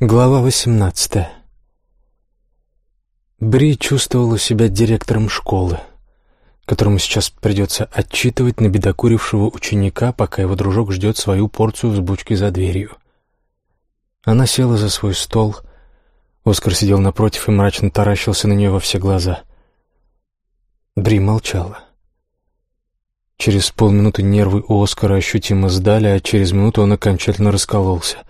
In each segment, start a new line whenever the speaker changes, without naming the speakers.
Глава 18 Бри чувствовала себя директором школы, которому сейчас придется отчитывать набедокурившего ученика, пока его дружок ждет свою порцию взбучки за дверью. Она села за свой стол. Оскар сидел напротив и мрачно таращился на нее во все глаза. Бри молчала. Через полминуты нервы у Оскара ощутимо сдали, а через минуту он окончательно раскололся.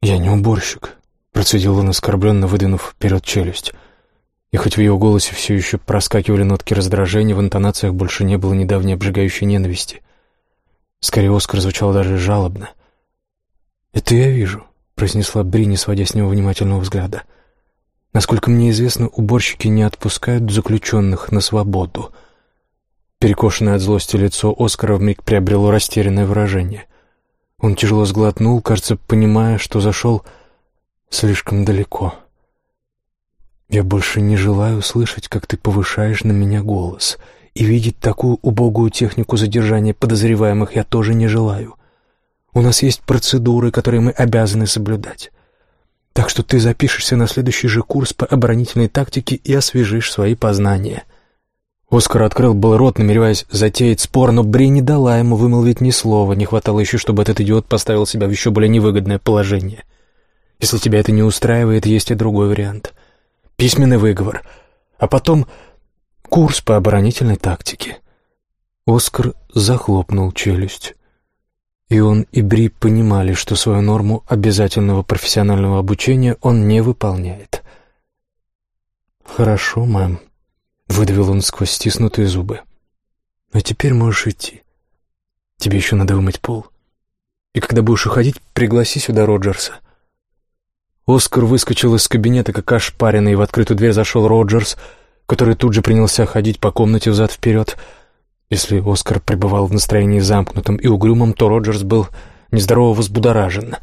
«Я не уборщик», — процедил он оскорбленно, выдвинув вперед челюсть. И хоть в его голосе все еще проскакивали нотки раздражения, в интонациях больше не было недавней обжигающей ненависти. Скорее, Оскар звучал даже жалобно. «Это я вижу», — произнесла Бри, не сводя с него внимательного взгляда. «Насколько мне известно, уборщики не отпускают заключенных на свободу». Перекошенное от злости лицо Оскара вмиг приобрело растерянное выражение — он тяжело сглотнул, кажется, понимая, что зашел слишком далеко. «Я больше не желаю слышать, как ты повышаешь на меня голос, и видеть такую убогую технику задержания подозреваемых я тоже не желаю. У нас есть процедуры, которые мы обязаны соблюдать. Так что ты запишешься на следующий же курс по оборонительной тактике и освежишь свои познания». Оскар открыл был рот, намереваясь затеять спор, но Бри не дала ему вымолвить ни слова. Не хватало еще, чтобы этот идиот поставил себя в еще более невыгодное положение. Если тебя это не устраивает, есть и другой вариант. Письменный выговор. А потом курс по оборонительной тактике. Оскар захлопнул челюсть. И он и Бри понимали, что свою норму обязательного профессионального обучения он не выполняет. «Хорошо, мэм», Выдавил он сквозь стиснутые зубы. «А теперь можешь идти. Тебе еще надо вымыть пол. И когда будешь уходить, пригласи сюда Роджерса». Оскар выскочил из кабинета, как ошпаренный, и в открытую дверь зашел Роджерс, который тут же принялся ходить по комнате взад-вперед. Если Оскар пребывал в настроении замкнутом и угрюмом, то Роджерс был нездорово взбудоражен.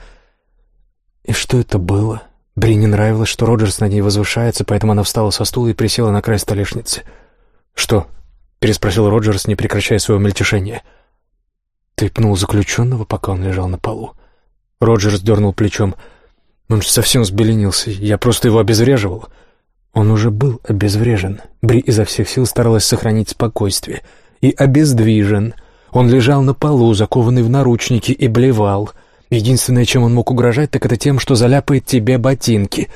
«И что это было?» Бри не нравилось, что Роджерс над ней возвышается, поэтому она встала со стула и присела на край столешницы. «Что?» — переспросил Роджерс, не прекращая своего мельтешения. «Ты пнул заключенного, пока он лежал на полу?» Роджерс дернул плечом. «Он же совсем взбеленился. Я просто его обезвреживал». Он уже был обезврежен. Бри изо всех сил старалась сохранить спокойствие. И обездвижен. Он лежал на полу, закованный в наручники, и блевал — Единственное, чем он мог угрожать, так это тем, что заляпает тебе ботинки.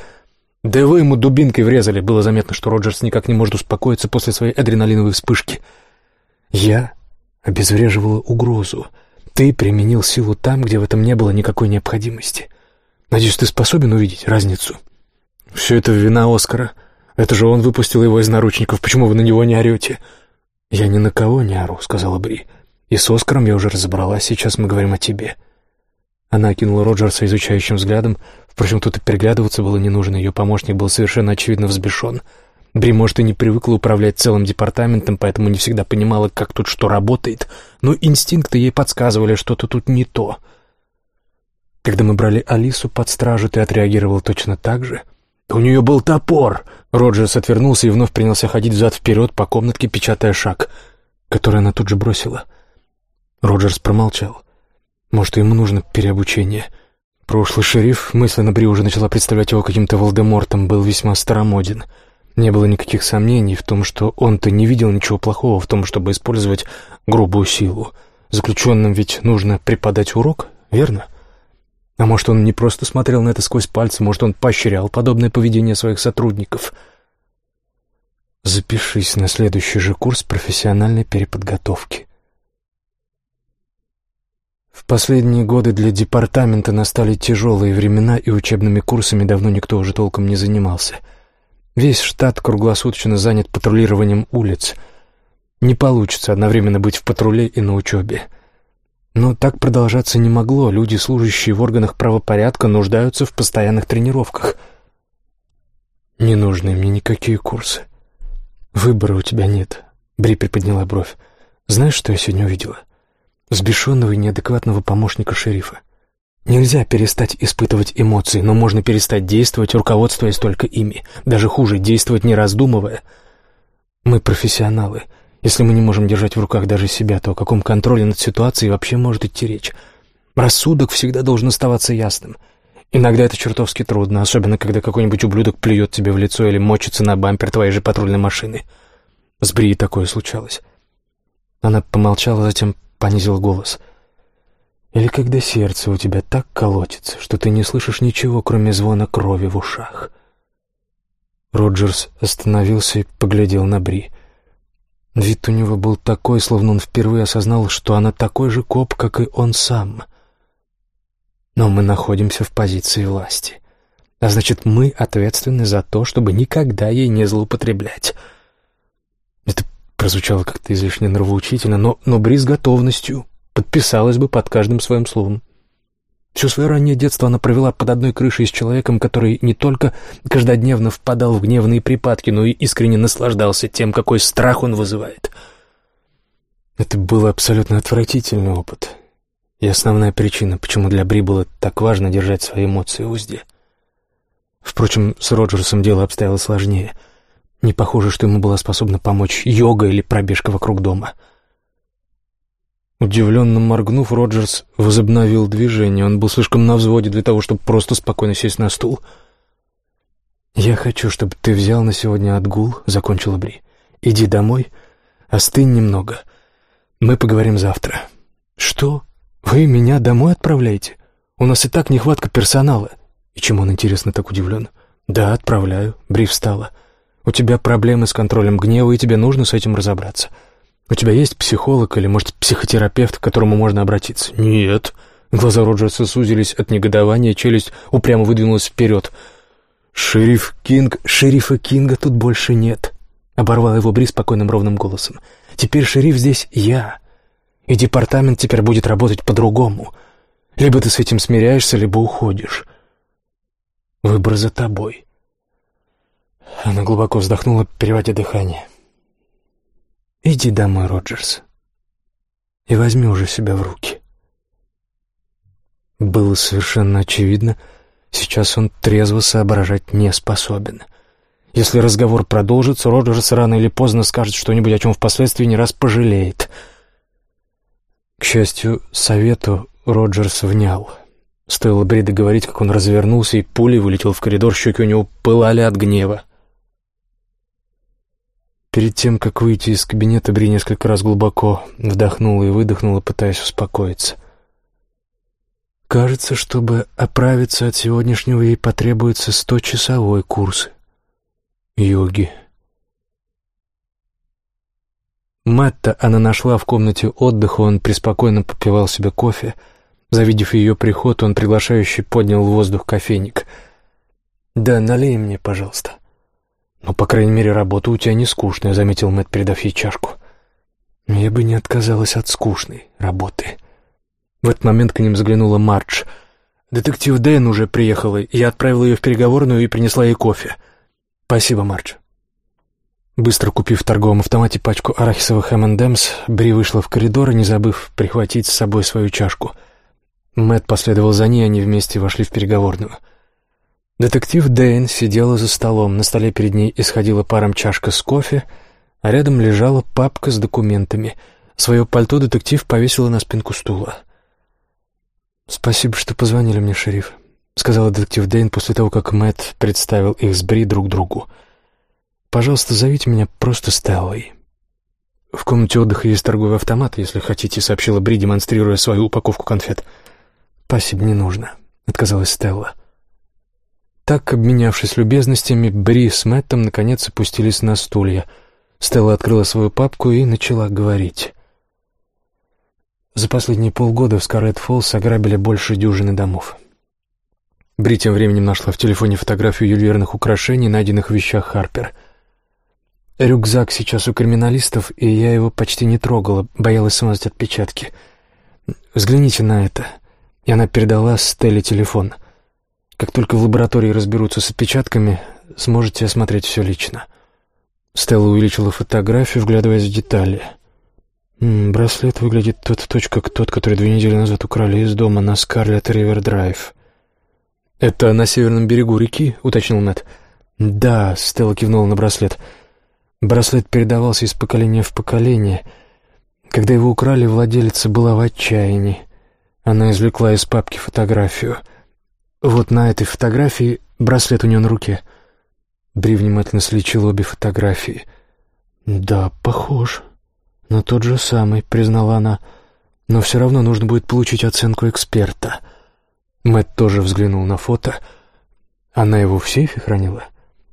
Да вы ему дубинкой врезали. Было заметно, что Роджерс никак не может успокоиться после своей адреналиновой вспышки. Я обезвреживала угрозу. Ты применил силу там, где в этом не было никакой необходимости. Надеюсь, ты способен увидеть разницу? Все это вина Оскара. Это же он выпустил его из наручников. Почему вы на него не орете? Я ни на кого не ору, сказала Бри. И с Оскаром я уже разобралась. Сейчас мы говорим о тебе. — она окинула Роджерса изучающим взглядом. Впрочем, тут и переглядываться было не нужно. Ее помощник был совершенно очевидно взбешен. Бри, может, и не привыкла управлять целым департаментом, поэтому не всегда понимала, как тут что работает, но инстинкты ей подсказывали, что-то тут не то. Когда мы брали Алису под стражу, ты отреагировал точно так же. У нее был топор. Роджерс отвернулся и вновь принялся ходить взад-вперед по комнатке, печатая шаг, который она тут же бросила. Роджерс промолчал. Может, ему нужно переобучение. Прошлый шериф, мысленно Бри уже начала представлять его каким-то Волдемортом, был весьма старомоден. Не было никаких сомнений в том, что он-то не видел ничего плохого в том, чтобы использовать грубую силу. Заключенным ведь нужно преподать урок, верно? А может, он не просто смотрел на это сквозь пальцы, может, он поощрял подобное поведение своих сотрудников. Запишись на следующий же курс профессиональной переподготовки. В последние годы для департамента настали тяжелые времена, и учебными курсами давно никто уже толком не занимался. Весь штат круглосуточно занят патрулированием улиц. Не получится одновременно быть в патруле и на учебе. Но так продолжаться не могло. Люди, служащие в органах правопорядка, нуждаются в постоянных тренировках. «Не нужны мне никакие курсы. Выбора у тебя нет», — Бри приподняла бровь. «Знаешь, что я сегодня увидела?» Взбешенного и неадекватного помощника шерифа. Нельзя перестать испытывать эмоции, но можно перестать действовать, руководствуясь только ими. Даже хуже, действовать не раздумывая. Мы профессионалы. Если мы не можем держать в руках даже себя, то о каком контроле над ситуацией вообще может идти речь? Рассудок всегда должен оставаться ясным. Иногда это чертовски трудно, особенно когда какой-нибудь ублюдок плюет тебе в лицо или мочится на бампер твоей же патрульной машины. С Бри такое случалось. Она помолчала, затем понизила голос. Или когда сердце у тебя так колотится, что ты не слышишь ничего, кроме звона крови в ушах. Роджерс остановился и поглядел на Бри. Вид у него был такой, словно он впервые осознал, что она такой же коп, как и он сам. Но мы находимся в позиции власти. А значит, мы ответственны за то, чтобы никогда ей не злоупотреблять. Прозвучало как-то излишне нравоучительно, но, но Бри с готовностью подписалась бы под каждым своим словом. Все свое раннее детство она провела под одной крышей с человеком, который не только каждодневно впадал в гневные припадки, но и искренне наслаждался тем, какой страх он вызывает. Это был абсолютно отвратительный опыт. И основная причина, почему для Бри было так важно держать свои эмоции в узде. Впрочем, с Роджерсом дело обстояло сложнее. Не похоже, что ему была способна помочь йога или пробежка вокруг дома — Удивленно моргнув, Роджерс возобновил движение. Он был слишком на взводе для того, чтобы просто спокойно сесть на стул. «Я хочу, чтобы ты взял на сегодня отгул», — закончила Бри. «Иди домой, остынь немного. Мы поговорим завтра». «Что? Вы меня домой отправляете? У нас и так нехватка персонала». И чем он, интересно, так удивлен? «Да, отправляю», — Бри встала. «У тебя проблемы с контролем гнева, и тебе нужно с этим разобраться». «У тебя есть психолог или, может, психотерапевт, к которому можно обратиться?» «Нет». Глаза Роджерса сузились от негодования, челюсть упрямо выдвинулась вперед. «Шериф Кинг... Шерифа Кинга тут больше нет», — оборвал его Бри спокойным ровным голосом. «Теперь шериф здесь я, и департамент теперь будет работать по-другому. Либо ты с этим смиряешься, либо уходишь. Выбор за тобой». Она глубоко вздохнула, переводя дыхание. «Иди домой, Роджерс, и возьми уже себя в руки». Было совершенно очевидно, сейчас он трезво соображать не способен. Если разговор продолжится, Роджерс рано или поздно скажет что-нибудь, о чем впоследствии не раз пожалеет. К счастью, совету Роджерс внял. Стоило Брида говорить, как он развернулся и пулей вылетел в коридор, щеки у него пылали от гнева. Перед тем, как выйти из кабинета, Бри несколько раз глубоко вдохнула и выдохнула, пытаясь успокоиться. Кажется, чтобы оправиться от сегодняшнего, ей потребуется сточасовой курс йоги. Мэтта она нашла в комнате отдыха, он преспокойно попивал себе кофе. Завидев ее приход, он приглашающий поднял в воздух кофейник. «Да, налей мне, пожалуйста». «Но, по крайней мере, работа у тебя не скучная», — заметил Мэтт, передав ей чашку. «Я бы не отказалась от скучной работы». В этот момент к ним заглянула Мардж. «Детектив Дэн уже приехала. Я отправила ее в переговорную и принесла ей кофе». «Спасибо, Мардж». Быстро купив в торговом автомате пачку арахисовых M&M's, Бри вышла в коридор, не забыв прихватить с собой свою чашку. Мэтт последовал за ней, они вместе вошли в переговорную. Детектив Дэйн сидела за столом, на столе перед ней исходила паром чашка с кофе, а рядом лежала папка с документами. Свое пальто детектив повесила на спинку стула. «Спасибо, что позвонили мне, шериф», — сказала детектив Дэйн после того, как Мэтт представил их с Бри друг другу. «Пожалуйста, зовите меня просто Стеллой». «В комнате отдыха есть торговый автомат, если хотите», — сообщила Бри, демонстрируя свою упаковку конфет. «Спасибо, не нужно», — отказалась Стелла. Так, обменявшись любезностями, Бри с Мэттом наконец опустились на стулья. Стелла открыла свою папку и начала говорить. За последние полгода в Скарлетт-Фоллс ограбили больше дюжины домов. Бри тем временем нашла в телефоне фотографию ювелирных украшений, найденных в вещах Харпер. Рюкзак сейчас у криминалистов, и я его почти не трогала, боялась смазать отпечатки. Взгляните на это. И она передала Стелле телефон — как только в лаборатории разберутся с отпечатками, сможете осмотреть все лично». Стелла увеличила фотографию, вглядываясь в детали. М -м, браслет выглядит тот в точь, как тот, который две недели назад украли из дома на Скарлетт Ривер Драйв. «Это на северном берегу реки?» — уточнил Мэтт. «Да», — Стелла кивнула на браслет. Браслет передавался из поколения в поколение. Когда его украли, владелица была в отчаянии. Она извлекла из папки фотографию — Вот на этой фотографии браслет у нее на руке. Бри внимательно слечил обе фотографии. «Да, похож. На тот же самый», — признала она. «Но все равно нужно будет получить оценку эксперта». Мэтт тоже взглянул на фото. Она его в сейфе хранила?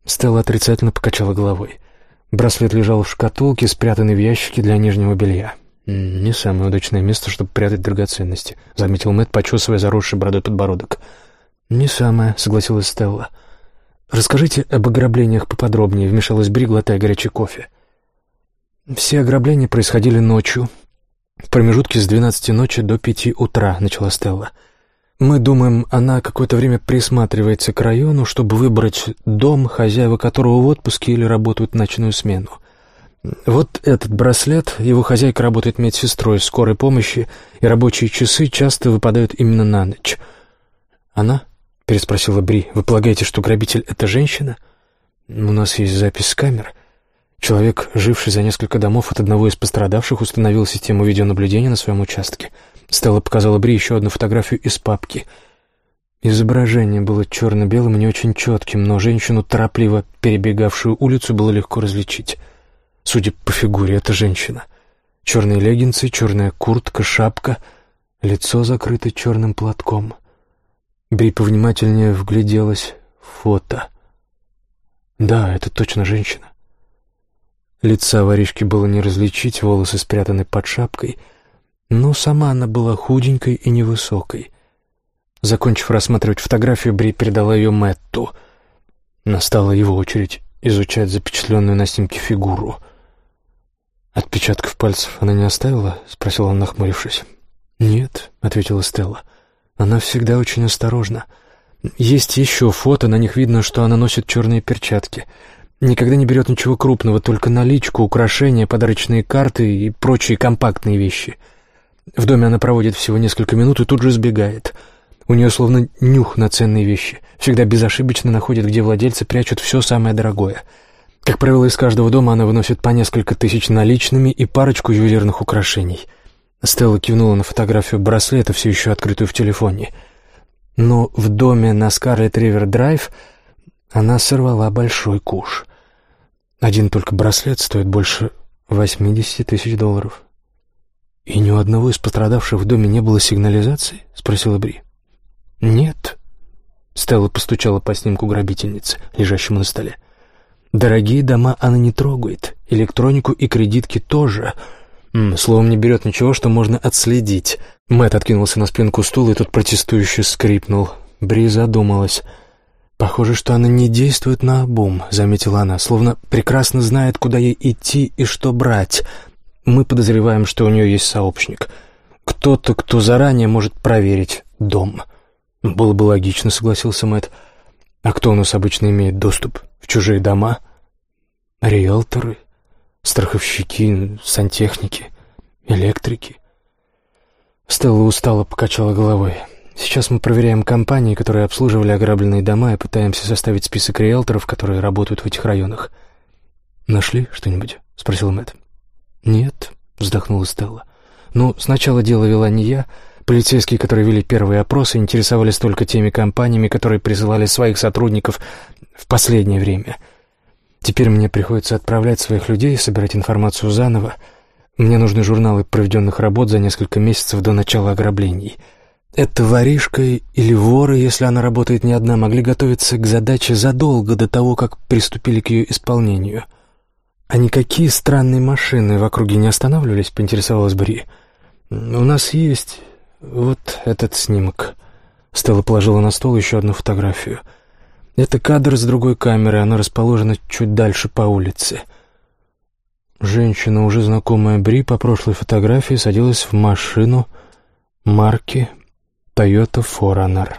Стелла отрицательно покачала головой. Браслет лежал в шкатулке, спрятанной в ящике для нижнего белья. «Не самое удачное место, чтобы прятать драгоценности», — заметил Мэтт, почесывая заросший бородой подбородок. «Не самое», — согласилась Стелла. «Расскажите об ограблениях поподробнее», — вмешалась Бри, глотая горячий кофе. «Все ограбления происходили ночью. В промежутке с двенадцати ночи до пяти утра», — начала Стелла. «Мы думаем, она какое-то время присматривается к району, чтобы выбрать дом, хозяева которого в отпуске или работают ночную смену. Вот этот браслет, его хозяйка работает медсестрой скорой помощи, и рабочие часы часто выпадают именно на ночь. Она?» — переспросила Бри. «Вы полагаете, что грабитель — это женщина?» «У нас есть запись с камер». Человек, живший за несколько домов от одного из пострадавших, установил систему видеонаблюдения на своем участке. Стелла показала Бри еще одну фотографию из папки. Изображение было черно-белым и не очень четким, но женщину, торопливо перебегавшую улицу, было легко различить. Судя по фигуре, это женщина. Черные леггинсы, черная куртка, шапка, лицо закрыто черным платком — Бри повнимательнее вгляделась в фото. Да, это точно женщина. Лица воришки было не различить, волосы спрятаны под шапкой, но сама она была худенькой и невысокой. Закончив рассматривать фотографию, Бри передала ее Мэтту. Настала его очередь изучать запечатленную на снимке фигуру. «Отпечатков пальцев она не оставила?» — спросил он, нахмурившись. «Нет», — ответила Стелла. Она всегда очень осторожна. Есть еще фото, на них видно, что она носит черные перчатки. Никогда не берет ничего крупного, только наличку, украшения, подарочные карты и прочие компактные вещи. В доме она проводит всего несколько минут и тут же сбегает. У нее словно нюх на ценные вещи. Всегда безошибочно находит, где владельцы прячут все самое дорогое. Как правило, из каждого дома она выносит по несколько тысяч наличными и парочку ювелирных украшений — Стелла кивнула на фотографию браслета, все еще открытую в телефоне. Но в доме на Скарлетт-Ривер-Драйв она сорвала большой куш. Один только браслет стоит больше 80 тысяч долларов. «И ни у одного из пострадавших в доме не было сигнализации?» — спросила Бри. «Нет». Стелла постучала по снимку грабительницы, лежащему на столе. «Дорогие дома она не трогает, электронику и кредитки тоже». Словом, не берет ничего, что можно отследить. Мэт откинулся на спинку стула и тут протестующе скрипнул. Бри задумалась. «Похоже, что она не действует на обум», — заметила она, словно прекрасно знает, куда ей идти и что брать. Мы подозреваем, что у нее есть сообщник. Кто-то, кто заранее может проверить дом. Было бы логично, согласился Мэт. А кто у нас обычно имеет доступ в чужие дома? Риэлторы, страховщики, сантехники, электрики. Стелла устало покачала головой. Сейчас мы проверяем компании, которые обслуживали ограбленные дома, и пытаемся составить список риэлторов, которые работают в этих районах. «Нашли что-нибудь?» — спросил Мэтт. «Нет», — вздохнула Стелла. «Ну, сначала дело вела не я. Полицейские, которые вели первые опросы, интересовались только теми компаниями, которые присылали своих сотрудников в последнее время». Теперь мне приходится отправлять своих людей, и собирать информацию заново. Мне нужны журналы проведенных работ за несколько месяцев до начала ограблений. Эта воришка или воры, если она работает не одна, могли готовиться к задаче задолго до того, как приступили к ее исполнению. «А никакие странные машины в округе не останавливались?» — поинтересовалась Бри. «У нас есть вот этот снимок». Стелла положила на стол еще одну фотографию — это кадр с другой камеры, она расположена чуть дальше по улице. Женщина, уже знакомая Бри по прошлой фотографии, садилась в машину марки Toyota 4Runner.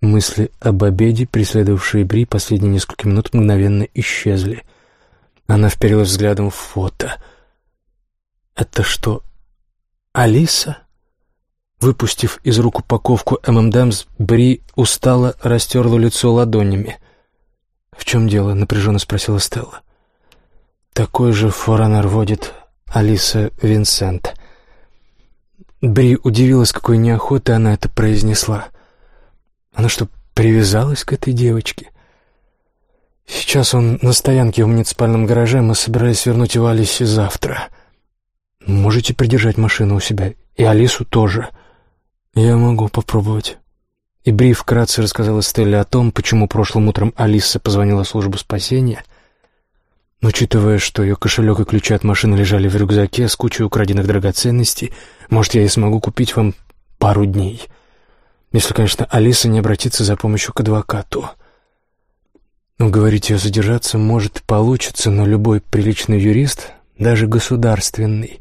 Мысли об обеде, преследовавшие Бри последние несколько минут, мгновенно исчезли. Она вперилась взглядом в фото. «Это что, Алиса?» Выпустив из рук упаковку ММДМС, Бри устало растерла лицо ладонями. «В чем дело?» — напряженно спросила Стелла. «Такой же форанер водит Алиса Винсент». Бри удивилась, какой неохотой она это произнесла. Она что, привязалась к этой девочке? Сейчас он на стоянке в муниципальном гараже, мы собирались вернуть его Алисе завтра. Можете придержать машину у себя, и Алису тоже. Я могу попробовать. И Бри вкратце рассказала Стелле о том, почему прошлым утром Алиса позвонила в службу спасения. Учитывая, что ее кошелек и ключи от машины лежали в рюкзаке с кучей украденных драгоценностей, может, я и смогу купить вам пару дней. Если, конечно, Алиса не обратится за помощью к адвокату. Уговорить ее задержаться может получится, но любой приличный юрист, даже государственный,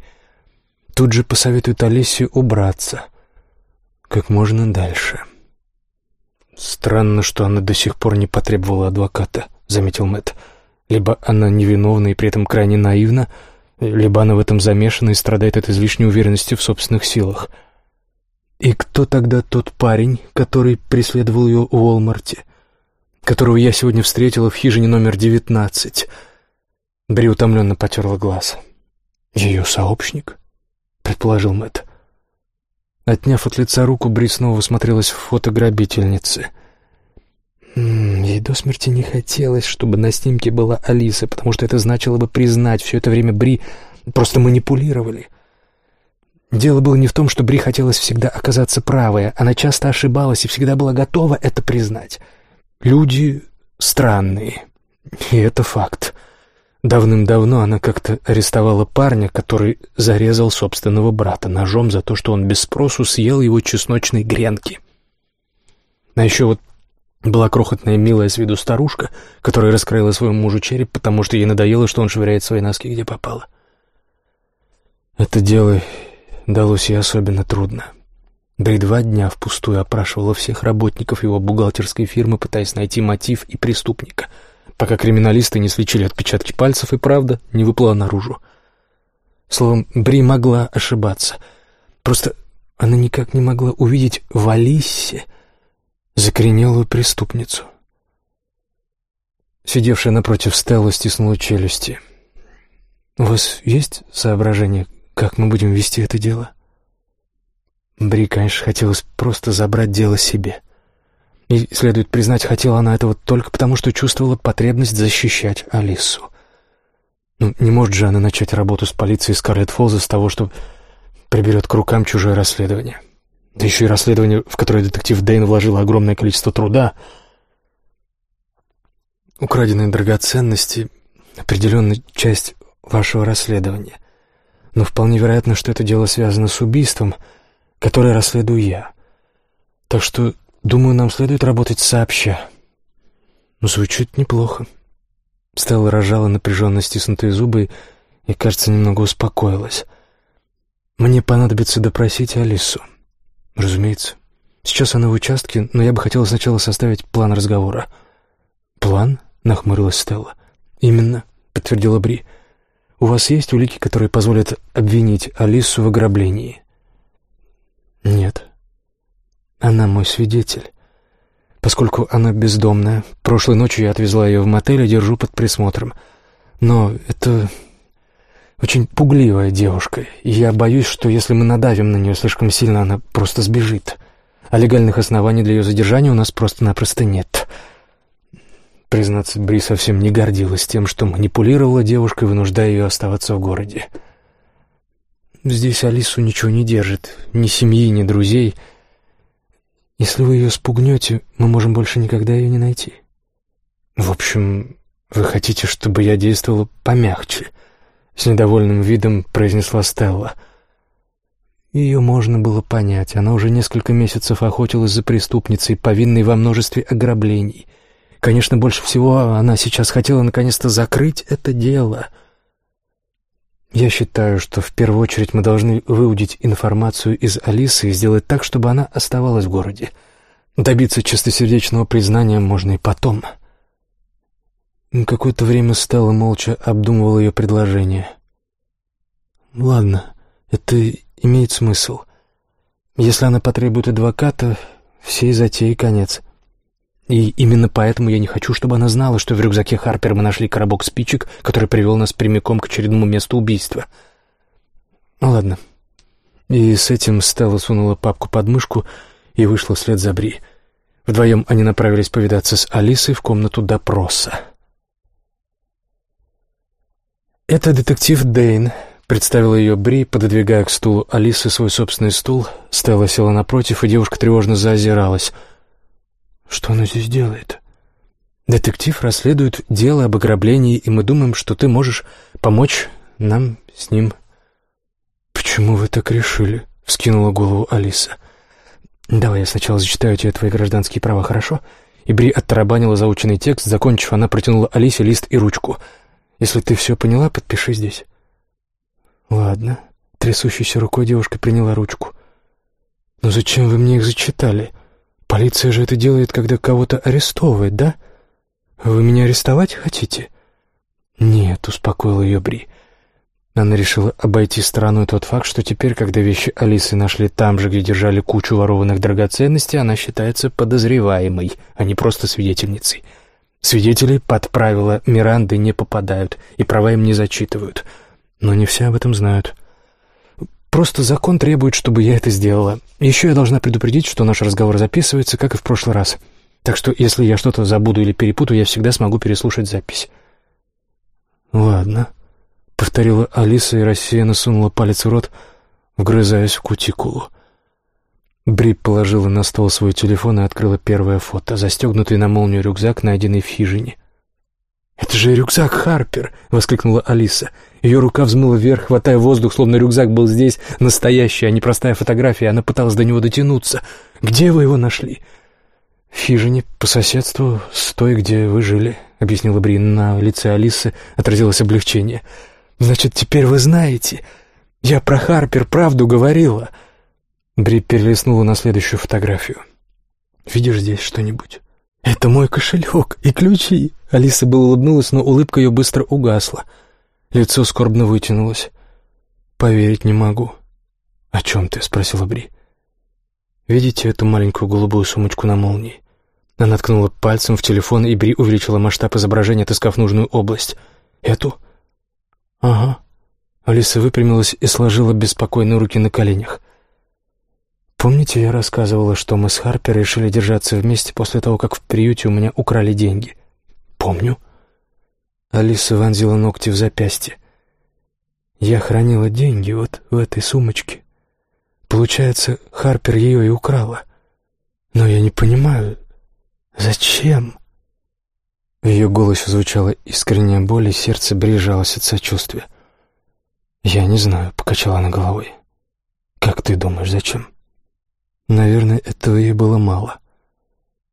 тут же посоветует Алисе убраться как можно дальше. «Странно, что она до сих пор не потребовала адвоката», — заметил Мэтт. «Либо она невиновна и при этом крайне наивна, либо она в этом замешана и страдает от излишней уверенности в собственных силах». «И кто тогда тот парень, который преследовал ее в Уолмарте?» которого я сегодня встретила в хижине номер девятнадцать. Бри утомленно потерла глаз. «Ее сообщник?» — предположил Мэтт. Отняв от лица руку, Бри снова смотрелась в фото грабительницы. Ей до смерти не хотелось, чтобы на снимке была Алиса, потому что это значило бы признать, все это время Бри просто манипулировали. Дело было не в том, что Бри хотелось всегда оказаться правой, она часто ошибалась и всегда была готова это признать. Люди странные, и это факт. Давным-давно она как-то арестовала парня, который зарезал собственного брата ножом за то, что он без спросу съел его чесночной гренки. А еще вот была крохотная милая с виду старушка, которая раскрыла своему мужу череп, потому что ей надоело, что он швыряет свои носки где попало. Это дело далось ей особенно трудно. Да и два дня впустую опрашивала всех работников его бухгалтерской фирмы, пытаясь найти мотив и преступника, пока криминалисты не сличили отпечатки пальцев, и правда не выплыла наружу. Словом, Бри могла ошибаться. Просто она никак не могла увидеть в Алисе закоренелую преступницу. Сидевшая напротив Стелла стиснула челюсти. «У вас есть соображение, как мы будем вести это дело?» Бри, конечно, хотелось просто забрать дело себе. И, следует признать, хотела она этого только потому, что чувствовала потребность защищать Алису. Ну, не может же она начать работу с полицией Скарлетт Фолза с того, что приберет к рукам чужое расследование. Да еще и расследование, в которое детектив Дэйн вложил огромное количество труда. Украденные драгоценности — определенная часть вашего расследования. Но вполне вероятно, что это дело связано с убийством — которое расследую я. Так что, думаю, нам следует работать сообща. Ну, звучит неплохо. Стелла рожала напряженно стиснутые зубы и, кажется, немного успокоилась. Мне понадобится допросить Алису. Разумеется. Сейчас она в участке, но я бы хотела сначала составить план разговора. «План?» — нахмурилась Стелла. «Именно», — подтвердила Бри. «У вас есть улики, которые позволят обвинить Алису в ограблении?» Нет. Она мой свидетель. Поскольку она бездомная, прошлой ночью я отвезла ее в мотель и держу под присмотром. Но это очень пугливая девушка, и я боюсь, что если мы надавим на нее слишком сильно, она просто сбежит. А легальных оснований для ее задержания у нас просто-напросто нет. Признаться, Бри совсем не гордилась тем, что манипулировала девушкой, вынуждая ее оставаться в городе. Здесь Алису ничего не держит, ни семьи, ни друзей. Если вы ее спугнете, мы можем больше никогда ее не найти. В общем, вы хотите, чтобы я действовала помягче? С недовольным видом произнесла Стелла. Ее можно было понять. Она уже несколько месяцев охотилась за преступницей, повинной во множестве ограблений. Конечно, больше всего она сейчас хотела наконец-то закрыть это дело — я считаю, что в первую очередь мы должны выудить информацию из Алисы и сделать так, чтобы она оставалась в городе. Добиться чистосердечного признания можно и потом. Какое-то время Стелла молча обдумывала ее предложение. «Ладно, это имеет смысл. Если она потребует адвоката, всей затеи конец». И именно поэтому я не хочу, чтобы она знала, что в рюкзаке Харпер мы нашли коробок спичек, который привел нас прямиком к очередному месту убийства. Ну ладно. И с этим Стелла сунула папку под мышку и вышла вслед за Бри. Вдвоем они направились повидаться с Алисой в комнату допроса. «Это детектив Дейн», — представила ее Бри, пододвигая к стулу Алисы свой собственный стул. Стелла села напротив, и девушка тревожно заозиралась. «Что она здесь делает?» «Детектив расследует дело об ограблении, и мы думаем, что ты можешь помочь нам с ним». «Почему вы так решили?» — вскинула голову Алиса. «Давай я сначала зачитаю тебе твои гражданские права, хорошо?» И Бри заученный текст, закончив, она протянула Алисе лист и ручку. «Если ты все поняла, подпиши здесь». «Ладно». Трясущейся рукой девушка приняла ручку. «Но зачем вы мне их зачитали? Полиция же это делает, когда кого-то арестовывает, да? Вы меня арестовать хотите?» «Нет», — успокоила ее Бри. Она решила обойти стороной тот факт, что теперь, когда вещи Алисы нашли там же, где держали кучу ворованных драгоценностей, она считается подозреваемой, а не просто свидетельницей. Свидетели под правила Миранды не попадают и права им не зачитывают. Но не все об этом знают. Просто закон требует, чтобы я это сделала. Еще я должна предупредить, что наш разговор записывается, как и в прошлый раз. Так что, если я что-то забуду или перепутаю, я всегда смогу переслушать запись. «Ладно», — повторила Алиса и рассеянно сунула палец в рот, вгрызаясь в кутикулу. Бри положила на стол свой телефон и открыла первое фото, застегнутый на молнию рюкзак, найденный в хижине. «Это же рюкзак Харпер!» — воскликнула Алиса. Ее рука взмыла вверх, хватая воздух, словно рюкзак был здесь настоящий, а не простая фотография. Она пыталась до него дотянуться. «Где вы его нашли?» «В хижине по соседству с той, где вы жили», — объяснила Бри. На лице Алисы отразилось облегчение. «Значит, теперь вы знаете. Я про Харпер правду говорила». Бри перелистнула на следующую фотографию. «Видишь здесь что-нибудь?» «Это мой кошелек и ключи!» Алиса была улыбнулась, но улыбка ее быстро угасла. Лицо скорбно вытянулось. «Поверить не могу». «О чем ты?» — спросила Бри. «Видите эту маленькую голубую сумочку на молнии?» Она ткнула пальцем в телефон, и Бри увеличила масштаб изображения, отыскав нужную область. «Эту?» «Ага». Алиса выпрямилась и сложила беспокойные руки на коленях. Помните, я рассказывала, что мы с Харпер решили держаться вместе после того, как в приюте у меня украли деньги? Помню. Алиса вонзила ногти в запястье. Я хранила деньги вот в этой сумочке. Получается, Харпер ее и украла. Но я не понимаю, зачем? В ее голосе звучала искренняя боль, и сердце брежалось от сочувствия. «Я не знаю», — покачала она головой. «Как ты думаешь, зачем?» Наверное, этого ей было мало.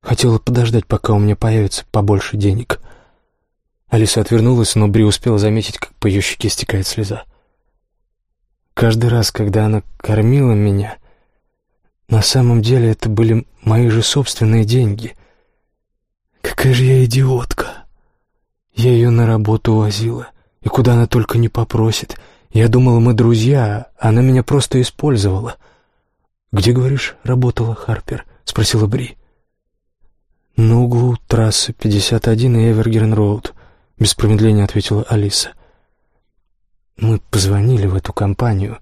Хотела подождать, пока у меня появится побольше денег. Алиса отвернулась, но Бри успела заметить, как по ее щеке стекает слеза. Каждый раз, когда она кормила меня, на самом деле это были мои же собственные деньги. Какая же я идиотка! Я ее на работу возила, и куда она только не попросит. Я думала, мы друзья, а она меня просто использовала — «Где, говоришь, работала Харпер?» — спросила Бри. «На углу трассы 51 и Эвергерн-Роуд», — без промедления ответила Алиса. «Мы позвонили в эту компанию,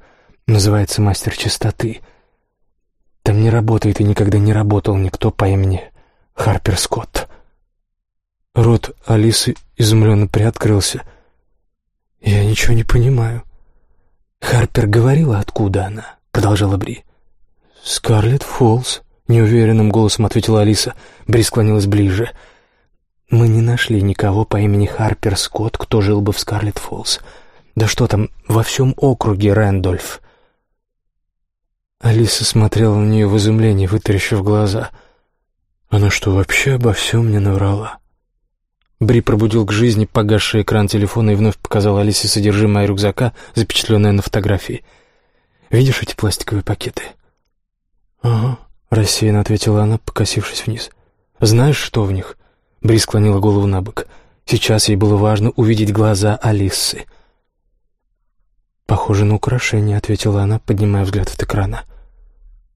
называется «Мастер чистоты». Там не работает и никогда не работал никто по имени Харпер Скотт». Рот Алисы изумленно приоткрылся. «Я ничего не понимаю». «Харпер говорила, откуда она?» — продолжала Бри. «Скарлетт Фоллс», — неуверенным голосом ответила Алиса. Бри склонилась ближе. «Мы не нашли никого по имени Харпер Скотт, кто жил бы в Скарлетт Фоллс. Да что там, во всем округе Рэндольф». Алиса смотрела на нее в изумлении, вытаращив глаза. «Она что, вообще обо всем не наврала?» Бри пробудил к жизни погасший экран телефона и вновь показал Алисе содержимое рюкзака, запечатленное на фотографии. «Видишь эти пластиковые пакеты?» «Ага», — рассеянно ответила она, покосившись вниз. «Знаешь, что в них?» Бри склонила голову на бок. Сейчас ей было важно увидеть глаза Алисы. «Похоже на украшение», — ответила она, поднимая взгляд от экрана.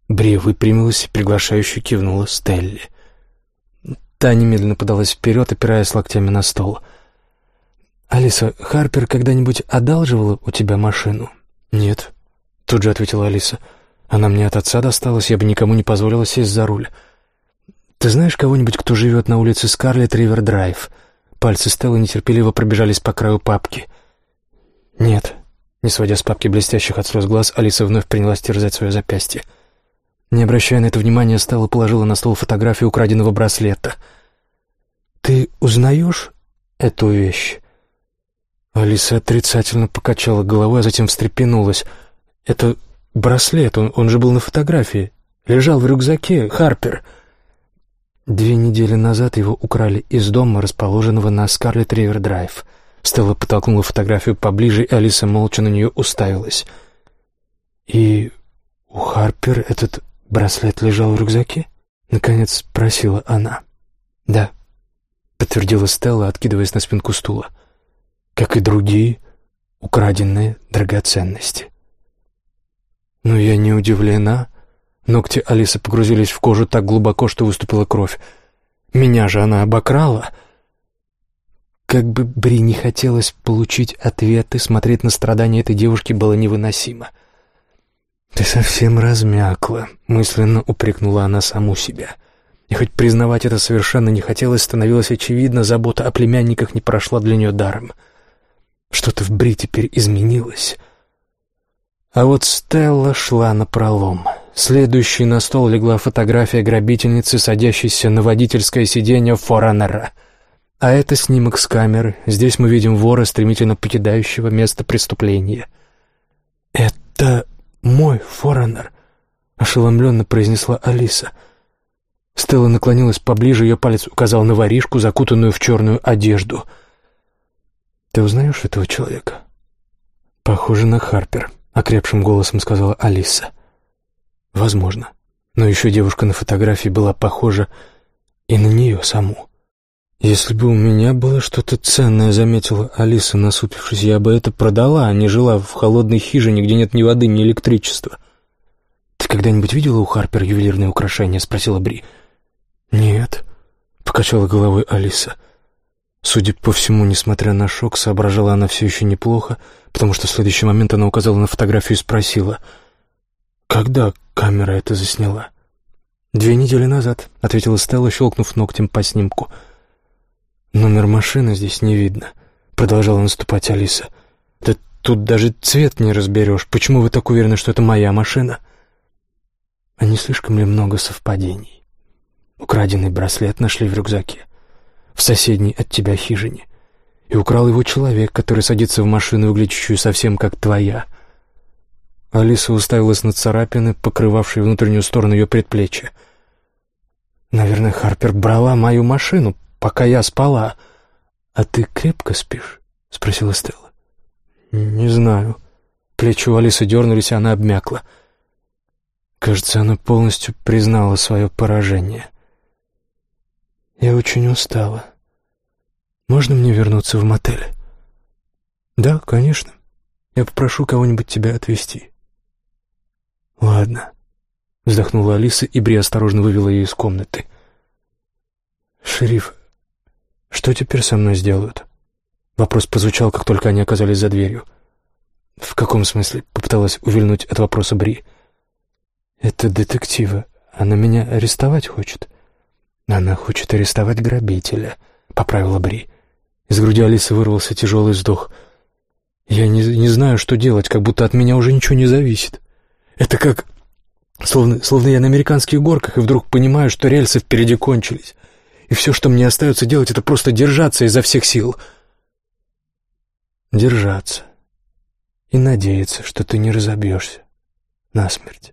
Бри выпрямилась и приглашающе кивнула Стелли. Та немедленно подалась вперед, опираясь локтями на стол. «Алиса, Харпер когда-нибудь одалживала у тебя машину?» «Нет», — тут же ответила Алиса. Она мне от отца досталась, я бы никому не позволила сесть за руль. «Ты знаешь кого-нибудь, кто живет на улице Скарлетт Ривер Драйв?» Пальцы Стеллы нетерпеливо пробежались по краю папки. «Нет». Не сводя с папки блестящих от слез глаз, Алиса вновь принялась терзать свое запястье. Не обращая на это внимания, Стелла положила на стол фотографию украденного браслета. «Ты узнаешь эту вещь?» Алиса отрицательно покачала головой, а затем встрепенулась. «Это браслет, он, он же был на фотографии. Лежал в рюкзаке, Харпер». Две недели назад его украли из дома, расположенного на Скарлетт Ривер Драйв. Стелла подтолкнула фотографию поближе, и Алиса молча на нее уставилась. «И у Харпер этот браслет лежал в рюкзаке?» Наконец спросила она. «Да», — подтвердила Стелла, откидываясь на спинку стула. «Как и другие украденные драгоценности». «Но я не удивлена», Ногти Алисы погрузились в кожу так глубоко, что выступила кровь. Меня же она обокрала. Как бы Бри не хотелось получить ответы, смотреть на страдания этой девушки было невыносимо. «Ты совсем размякла», — мысленно упрекнула она саму себя. И хоть признавать это совершенно не хотелось, становилось очевидно, забота о племянниках не прошла для нее даром. Что-то в Бри теперь изменилось. А вот Стелла шла напролом. Следующей на стол легла фотография грабительницы, садящейся на водительское сиденье Форанера. А это снимок с камеры. Здесь мы видим вора, стремительно покидающего место преступления. «Это мой Форанер», — ошеломленно произнесла Алиса. Стелла наклонилась поближе, ее палец указал на воришку, закутанную в черную одежду. «Ты узнаешь этого человека?» «Похоже на Харпер», — окрепшим голосом сказала Алиса. Возможно. Но еще девушка на фотографии была похожа и на нее саму. «Если бы у меня было что-то ценное», — заметила Алиса, насупившись, — «я бы это продала, а не жила в холодной хижине, где нет ни воды, ни электричества». «Ты когда-нибудь видела у Харпер ювелирные украшения?» — спросила Бри. «Нет», — покачала головой Алиса. Судя по всему, несмотря на шок, соображала она все еще неплохо, потому что в следующий момент она указала на фотографию и спросила — «Когда камера это засняла?» «Две недели назад», — ответила Стелла, щелкнув ногтем по снимку. «Номер машины здесь не видно», — продолжала наступать Алиса. «Да тут даже цвет не разберешь. Почему вы так уверены, что это моя машина?» «А не слишком ли много совпадений?» Украденный браслет нашли в рюкзаке, в соседней от тебя хижине, и украл его человек, который садится в машину, выглядящую совсем как твоя — Алиса уставилась на царапины, покрывавшие внутреннюю сторону ее предплечья. «Наверное, Харпер брала мою машину, пока я спала. А ты крепко спишь?» — спросила Стелла. «Не знаю». Плечи у Алисы дернулись, и она обмякла. Кажется, она полностью признала свое поражение. «Я очень устала. Можно мне вернуться в мотель?» «Да, конечно. Я попрошу кого-нибудь тебя отвезти». «Ладно», — вздохнула Алиса, и Бри осторожно вывела ее из комнаты. «Шериф, что теперь со мной сделают?» Вопрос прозвучал, как только они оказались за дверью. «В каком смысле?» — попыталась увильнуть от вопроса Бри. «Это детектива. Она меня арестовать хочет». «Она хочет арестовать грабителя», — поправила Бри. Из груди Алисы вырвался тяжелый вздох. «Я не, не знаю, что делать, как будто от меня уже ничего не зависит». Это как... Словно, словно я на американских горках, и вдруг понимаю, что рельсы впереди кончились. И все, что мне остается делать, это просто держаться изо всех сил. Держаться. И надеяться, что ты не разобьешься насмерть.